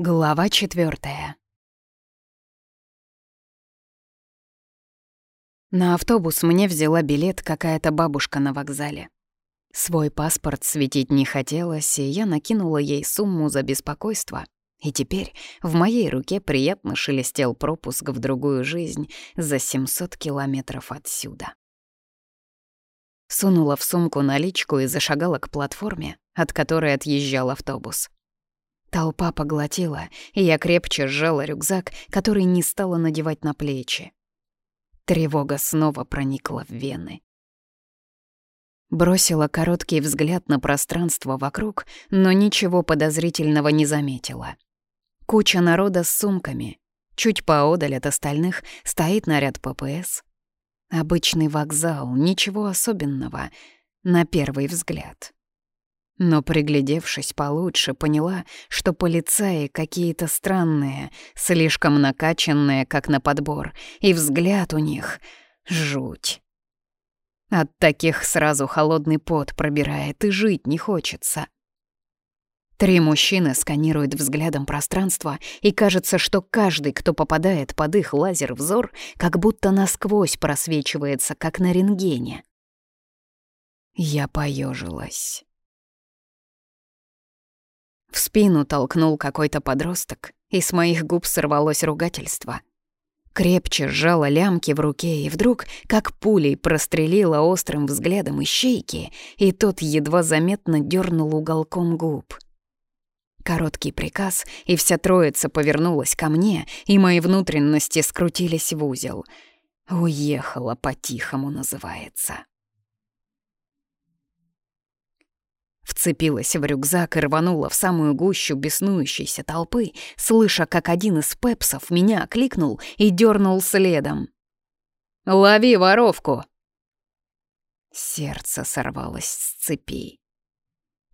Глава четвертая. На автобус мне взяла билет какая-то бабушка на вокзале. Свой паспорт светить не хотелось, и я накинула ей сумму за беспокойство. И теперь в моей руке приятно шелестел пропуск в другую жизнь за 700 километров отсюда. Сунула в сумку наличку и зашагала к платформе, от которой отъезжал автобус. Толпа поглотила, и я крепче сжала рюкзак, который не стала надевать на плечи. Тревога снова проникла в вены. Бросила короткий взгляд на пространство вокруг, но ничего подозрительного не заметила. Куча народа с сумками. Чуть поодаль от остальных стоит наряд ППС. Обычный вокзал, ничего особенного, на первый взгляд. Но, приглядевшись получше, поняла, что полицаи какие-то странные, слишком накачанные, как на подбор, и взгляд у них — жуть. От таких сразу холодный пот пробирает, и жить не хочется. Три мужчины сканируют взглядом пространство, и кажется, что каждый, кто попадает под их лазер-взор, как будто насквозь просвечивается, как на рентгене. Я поежилась. В спину толкнул какой-то подросток, и с моих губ сорвалось ругательство. Крепче сжала лямки в руке и вдруг, как пулей, прострелила острым взглядом ищейки, и тот едва заметно дернул уголком губ. Короткий приказ, и вся троица повернулась ко мне, и мои внутренности скрутились в узел. «Уехала по-тихому» называется. Вцепилась в рюкзак и рванула в самую гущу беснующейся толпы, слыша, как один из пепсов меня окликнул и дернул следом. «Лови воровку!» Сердце сорвалось с цепи.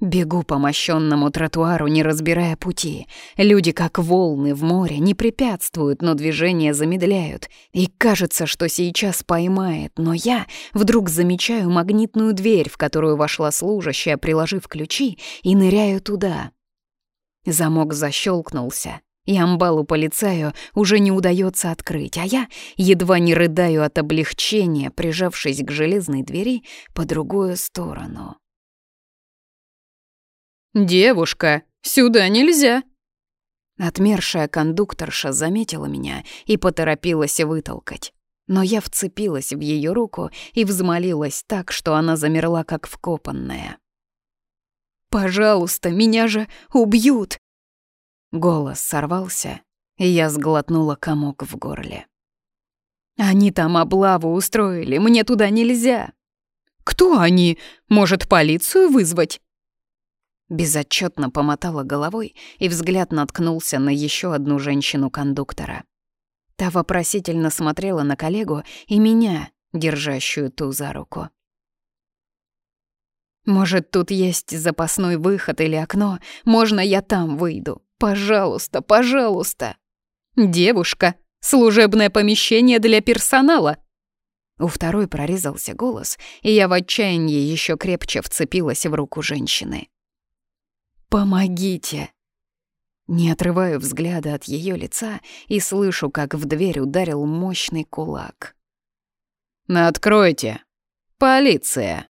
Бегу по мощенному тротуару, не разбирая пути. Люди, как волны в море, не препятствуют, но движение замедляют. И кажется, что сейчас поймает, но я вдруг замечаю магнитную дверь, в которую вошла служащая, приложив ключи, и ныряю туда. Замок защелкнулся, и амбалу полицаю уже не удается открыть, а я едва не рыдаю от облегчения, прижавшись к железной двери по другую сторону. «Девушка, сюда нельзя!» Отмершая кондукторша заметила меня и поторопилась вытолкать. Но я вцепилась в ее руку и взмолилась так, что она замерла как вкопанная. «Пожалуйста, меня же убьют!» Голос сорвался, и я сглотнула комок в горле. «Они там облаву устроили, мне туда нельзя!» «Кто они? Может, полицию вызвать?» Безотчетно помотала головой, и взгляд наткнулся на еще одну женщину-кондуктора. Та вопросительно смотрела на коллегу и меня, держащую ту за руку. «Может, тут есть запасной выход или окно? Можно я там выйду? Пожалуйста, пожалуйста!» «Девушка, служебное помещение для персонала!» У второй прорезался голос, и я в отчаянии еще крепче вцепилась в руку женщины. «Помогите!» Не отрываю взгляда от ее лица и слышу, как в дверь ударил мощный кулак. «Откройте! Полиция!»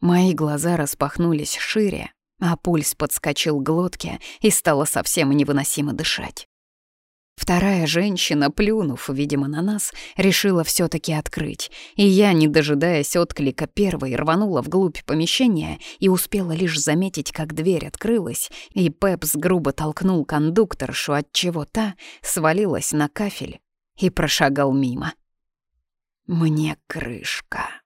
Мои глаза распахнулись шире, а пульс подскочил к глотке и стало совсем невыносимо дышать. Вторая женщина, плюнув, видимо, на нас, решила все таки открыть, и я, не дожидаясь отклика первой, рванула вглубь помещения и успела лишь заметить, как дверь открылась, и Пепс грубо толкнул кондукторшу, от чего та свалилась на кафель и прошагал мимо. «Мне крышка».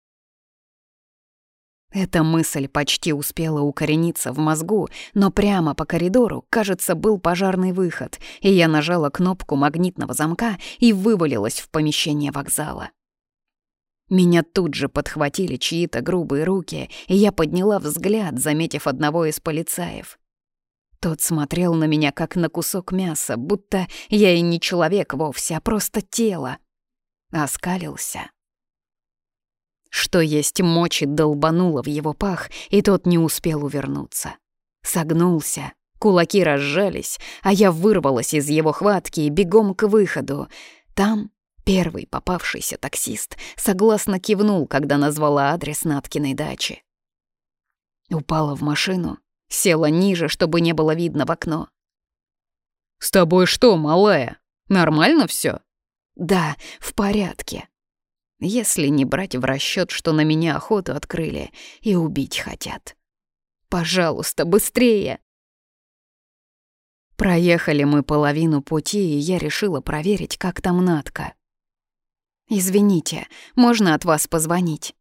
Эта мысль почти успела укорениться в мозгу, но прямо по коридору, кажется, был пожарный выход, и я нажала кнопку магнитного замка и вывалилась в помещение вокзала. Меня тут же подхватили чьи-то грубые руки, и я подняла взгляд, заметив одного из полицаев. Тот смотрел на меня как на кусок мяса, будто я и не человек вовсе, а просто тело. Оскалился что есть мочи, долбануло в его пах, и тот не успел увернуться. Согнулся, Кулаки разжались, а я вырвалась из его хватки и бегом к выходу. Там первый попавшийся таксист согласно кивнул, когда назвала адрес Наткиной дачи. Упала в машину, села ниже, чтобы не было видно в окно. «С тобой что, малая? Нормально все? «Да, в порядке. Если не брать в расчет, что на меня охоту открыли и убить хотят. Пожалуйста, быстрее!» Проехали мы половину пути, и я решила проверить, как там Натка. «Извините, можно от вас позвонить?»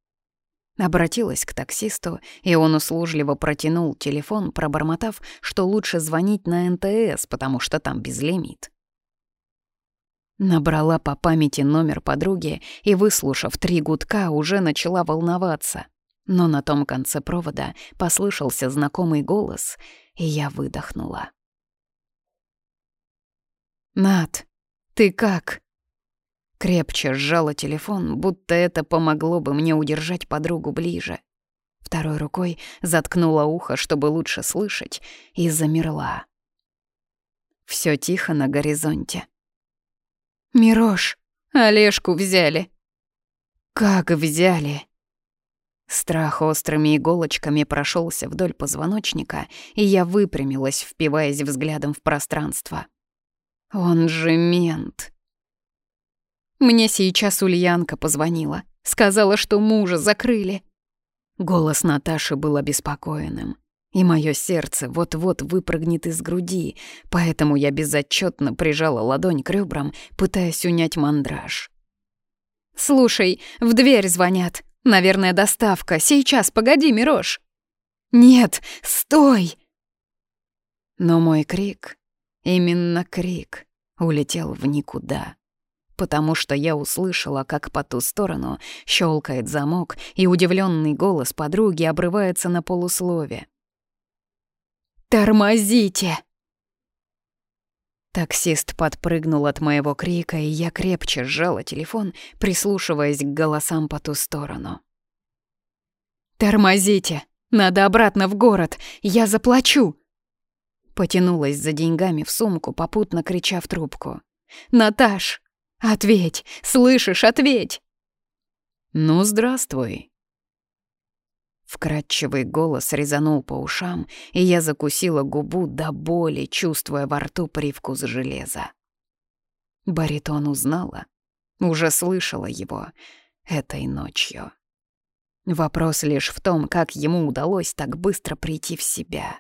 Обратилась к таксисту, и он услужливо протянул телефон, пробормотав, что лучше звонить на НТС, потому что там безлимит. Набрала по памяти номер подруги и, выслушав три гудка, уже начала волноваться. Но на том конце провода послышался знакомый голос, и я выдохнула. «Над, ты как?» Крепче сжала телефон, будто это помогло бы мне удержать подругу ближе. Второй рукой заткнула ухо, чтобы лучше слышать, и замерла. Все тихо на горизонте. «Мирош, Олежку взяли». «Как взяли?» Страх острыми иголочками прошелся вдоль позвоночника, и я выпрямилась, впиваясь взглядом в пространство. «Он же мент!» Мне сейчас Ульянка позвонила. Сказала, что мужа закрыли. Голос Наташи был обеспокоенным. И мое сердце вот-вот выпрыгнет из груди, поэтому я безотчетно прижала ладонь к ребрам, пытаясь унять мандраж. «Слушай, в дверь звонят. Наверное, доставка. Сейчас, погоди, Мирош». «Нет, стой!» Но мой крик, именно крик, улетел в никуда потому что я услышала, как по ту сторону щелкает замок, и удивленный голос подруги обрывается на полуслове. «Тормозите!» Таксист подпрыгнул от моего крика, и я крепче сжала телефон, прислушиваясь к голосам по ту сторону. «Тормозите! Надо обратно в город! Я заплачу!» Потянулась за деньгами в сумку, попутно крича в трубку. «Наташ, «Ответь! Слышишь, ответь!» «Ну, здравствуй!» Вкрадчивый голос резанул по ушам, и я закусила губу до боли, чувствуя во рту привкус железа. Баритон узнала, уже слышала его этой ночью. Вопрос лишь в том, как ему удалось так быстро прийти в себя.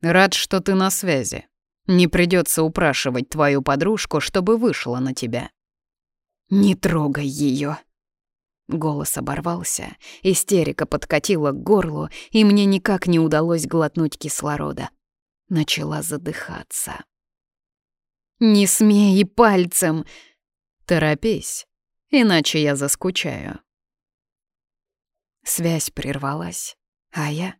«Рад, что ты на связи», не придется упрашивать твою подружку, чтобы вышла на тебя». «Не трогай ее. Голос оборвался, истерика подкатила к горлу, и мне никак не удалось глотнуть кислорода. Начала задыхаться. «Не смей и пальцем!» «Торопись, иначе я заскучаю». Связь прервалась, а я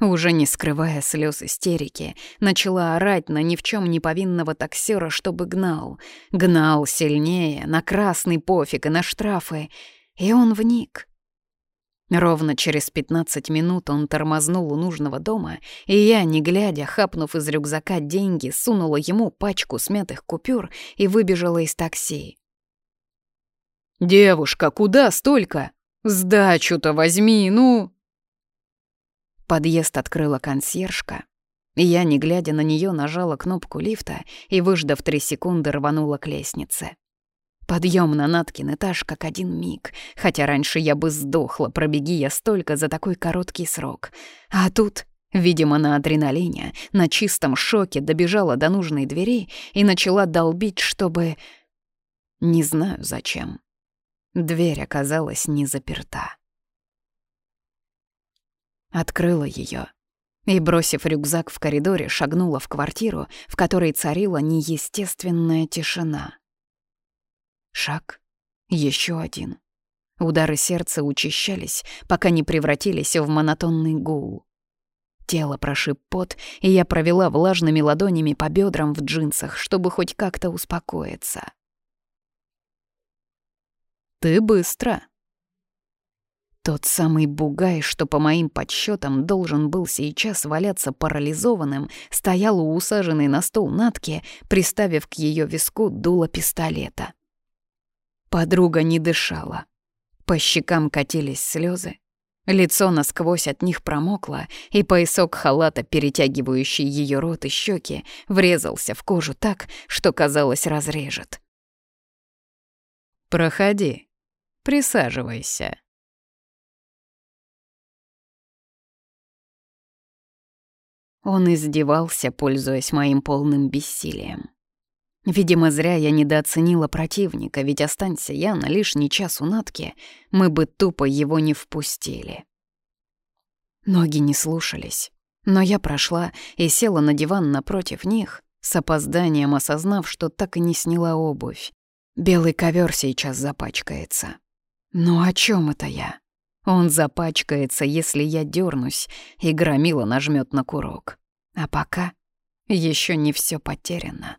уже не скрывая слез истерики, начала орать на ни в чем не повинного таксера, чтобы гнал. Гнал сильнее, на красный пофиг и на штрафы. И он вник. Ровно через пятнадцать минут он тормознул у нужного дома, и я, не глядя, хапнув из рюкзака деньги, сунула ему пачку смятых купюр и выбежала из такси. «Девушка, куда столько? Сдачу-то возьми, ну!» Подъезд открыла консьержка. И я, не глядя на нее, нажала кнопку лифта и, выждав три секунды, рванула к лестнице. Подъем на Наткин этаж как один миг, хотя раньше я бы сдохла, пробеги я столько за такой короткий срок. А тут, видимо, на адреналине, на чистом шоке добежала до нужной двери и начала долбить, чтобы... Не знаю зачем. Дверь оказалась не заперта открыла ее и, бросив рюкзак в коридоре, шагнула в квартиру, в которой царила неестественная тишина. Шаг, еще один. Удары сердца учащались, пока не превратились в монотонный гул. Тело прошиб пот, и я провела влажными ладонями по бедрам в джинсах, чтобы хоть как-то успокоиться. «Ты быстро», Тот самый бугай, что, по моим подсчетам, должен был сейчас валяться парализованным, стоял у усаженной на стол Натки, приставив к ее виску дуло пистолета. Подруга не дышала. По щекам катились слезы. Лицо насквозь от них промокло, и поясок халата, перетягивающий ее рот и щеки, врезался в кожу так, что, казалось, разрежет. «Проходи, присаживайся», Он издевался, пользуясь моим полным бессилием. Видимо, зря я недооценила противника, ведь останься я на лишний час у натки, мы бы тупо его не впустили. Ноги не слушались, но я прошла и села на диван напротив них, с опозданием осознав, что так и не сняла обувь. Белый ковер сейчас запачкается. Ну о чем это я? Он запачкается, если я дернусь, и громила нажмет на курок. А пока еще не все потеряно.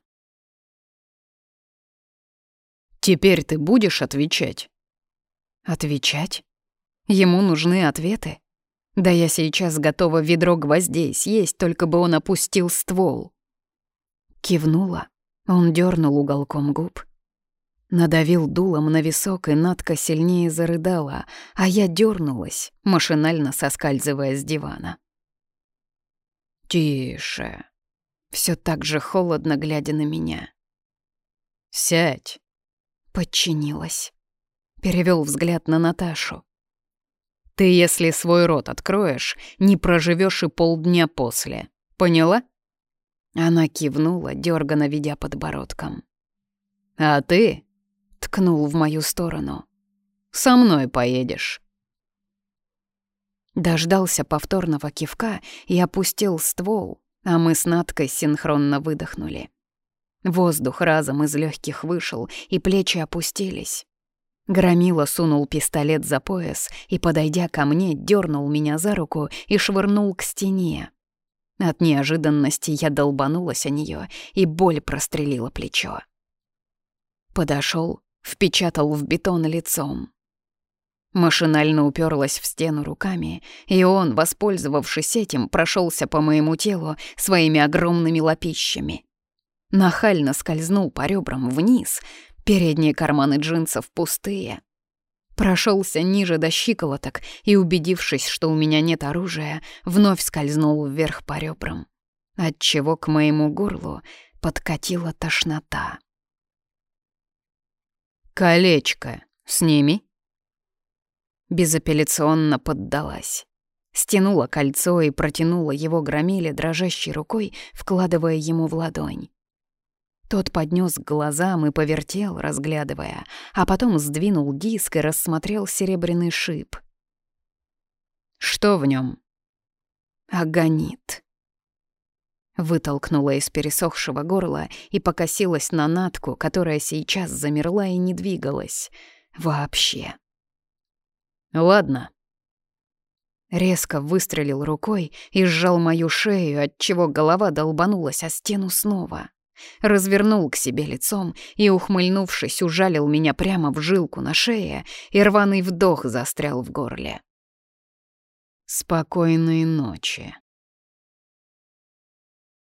«Теперь ты будешь отвечать?» «Отвечать? Ему нужны ответы? Да я сейчас готова ведро гвоздей съесть, только бы он опустил ствол». Кивнула. Он дернул уголком губ. Надавил дулом на висок, и Натка сильнее зарыдала, а я дернулась, машинально соскальзывая с дивана. «Тише!» Все так же холодно, глядя на меня. «Сядь!» Подчинилась. Перевел взгляд на Наташу. «Ты, если свой рот откроешь, не проживешь и полдня после. Поняла?» Она кивнула, дёрганно ведя подбородком. «А ты ткнул в мою сторону. «Со мной поедешь». Дождался повторного кивка и опустил ствол, а мы с Наткой синхронно выдохнули. Воздух разом из легких вышел, и плечи опустились. Громила сунул пистолет за пояс и, подойдя ко мне, дернул меня за руку и швырнул к стене. От неожиданности я долбанулась о нее, и боль прострелила плечо. Подошел, впечатал в бетон лицом. Машинально уперлась в стену руками, и он, воспользовавшись этим, прошелся по моему телу своими огромными лапищами. Нахально скользнул по ребрам вниз, передние карманы джинсов пустые. Прошелся ниже до щиколоток и, убедившись, что у меня нет оружия, вновь скользнул вверх по ребрам, отчего к моему горлу подкатила тошнота. «Колечко сними». Безапелляционно поддалась. Стянула кольцо и протянула его громиле дрожащей рукой, вкладывая ему в ладонь. Тот поднес к глазам и повертел, разглядывая, а потом сдвинул диск и рассмотрел серебряный шип. «Что в нем? «Агонит», Вытолкнула из пересохшего горла и покосилась на натку, которая сейчас замерла и не двигалась. Вообще. «Ладно». Резко выстрелил рукой и сжал мою шею, отчего голова долбанулась о стену снова. Развернул к себе лицом и, ухмыльнувшись, ужалил меня прямо в жилку на шее, и рваный вдох застрял в горле. «Спокойной ночи».